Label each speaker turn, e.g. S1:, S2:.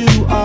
S1: you are.